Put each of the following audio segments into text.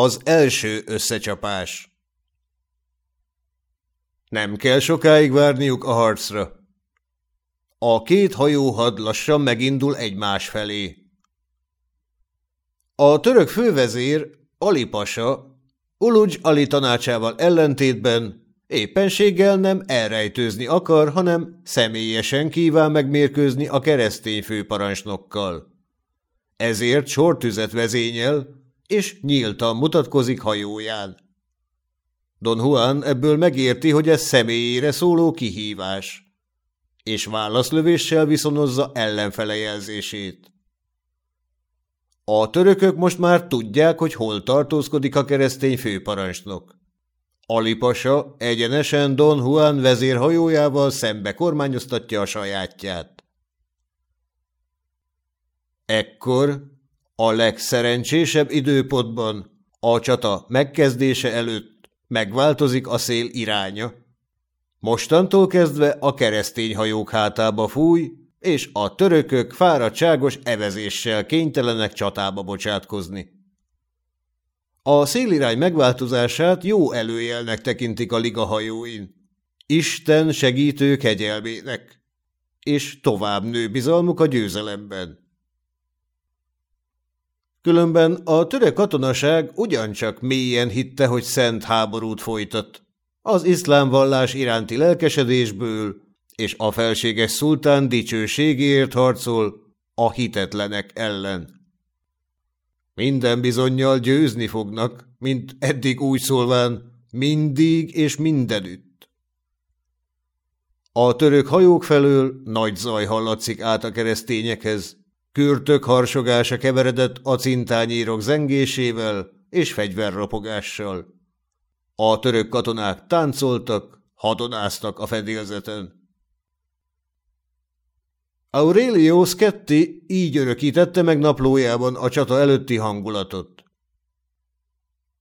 Az első összecsapás Nem kell sokáig várniuk a harcra. A két hajóhad lassan megindul egymás felé. A török fővezér, Ali Pasa, Uludzs Ali tanácsával ellentétben éppenséggel nem elrejtőzni akar, hanem személyesen kíván megmérkőzni a keresztény főparancsnokkal. Ezért sortüzet vezényel, és nyíltan mutatkozik hajóján. Don Juan ebből megérti, hogy ez személyére szóló kihívás, és válaszlövéssel viszonozza ellenfele jelzését. A törökök most már tudják, hogy hol tartózkodik a keresztény főparancsnok. Alipasa egyenesen Don Juan vezérhajójával szembe kormányoztatja a sajátját. Ekkor a legszerencsésebb időpontban, a csata megkezdése előtt megváltozik a szél iránya. Mostantól kezdve a keresztény hajók hátába fúj, és a törökök fáradtságos evezéssel kénytelenek csatába bocsátkozni. A szélirány megváltozását jó előjelnek tekintik a liga hajóin. Isten segítő kegyelmének, és tovább nő bizalmuk a győzelemben. Különben a török katonaság ugyancsak mélyen hitte, hogy szent háborút folytat. Az iszlám vallás iránti lelkesedésből és a felséges szultán dicsőségéért harcol a hitetlenek ellen. Minden bizonyal győzni fognak, mint eddig úgy szólván, mindig és mindenütt. A török hajók felől nagy zaj hallatszik át a keresztényekhez, Kürtök harsogása keveredett a cintányírok zengésével és fegyverropogással. A török katonák táncoltak, hadonáztak a fedélzeten. Aurelio Schetti így örökítette meg naplójában a csata előtti hangulatot.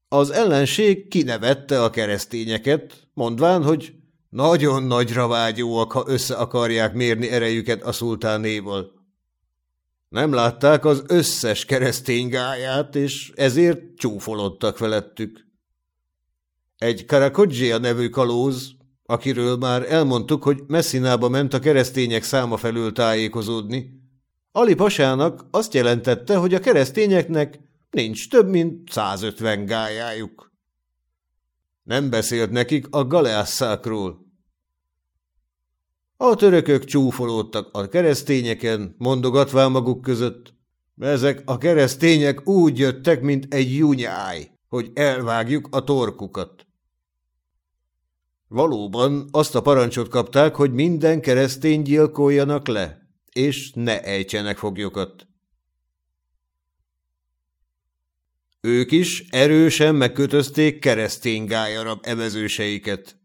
Az ellenség kinevette a keresztényeket, mondván, hogy nagyon nagyra vágyóak, ha össze akarják mérni erejüket a szultánéval. Nem látták az összes keresztény gáját, és ezért csúfolodtak felettük. Egy Karakodzsia nevű kalóz, akiről már elmondtuk, hogy Messzinába ment a keresztények száma felül tájékozódni, Ali Pasának azt jelentette, hogy a keresztényeknek nincs több, mint 150 gájájuk. Nem beszélt nekik a galeasszákról, a törökök csúfolódtak a keresztényeken, mondogatván maguk között. Ezek a keresztények úgy jöttek, mint egy junyáj, hogy elvágjuk a torkukat. Valóban azt a parancsot kapták, hogy minden keresztény gyilkoljanak le, és ne ejtsenek foglyokat. Ők is erősen megkötözték keresztény gályarab evezőseiket.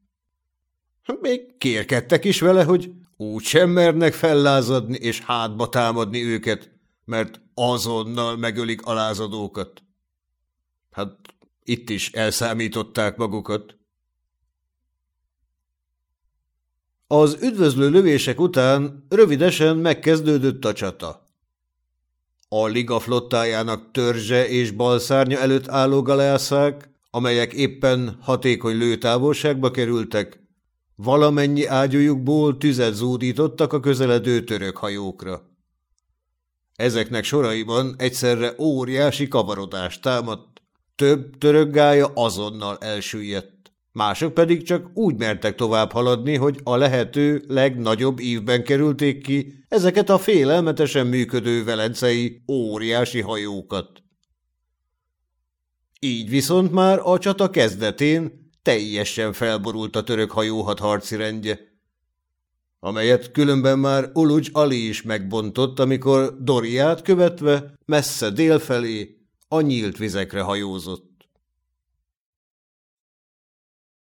Még kérkedtek is vele, hogy úgy sem mernek fellázadni és hátba támadni őket, mert azonnal megölik alázadókat. Hát itt is elszámították magukat. Az üdvözlő lövések után rövidesen megkezdődött a csata. A liga flottájának törzse és balszárnya előtt álló galeászák, amelyek éppen hatékony lőtávolságba kerültek, Valamennyi ágyújukból tüzet zúdítottak a közeledő török hajókra. Ezeknek soraiban egyszerre óriási kavarodást támadt, több török gája azonnal elsüllyedt. Mások pedig csak úgy mertek tovább haladni, hogy a lehető legnagyobb ívben kerülték ki ezeket a félelmetesen működő velencei óriási hajókat. Így viszont már a csata kezdetén teljesen felborult a török hajóhat harci rendje, amelyet különben már Ulucs Ali is megbontott, amikor Doriát követve messze délfelé a nyílt vizekre hajózott.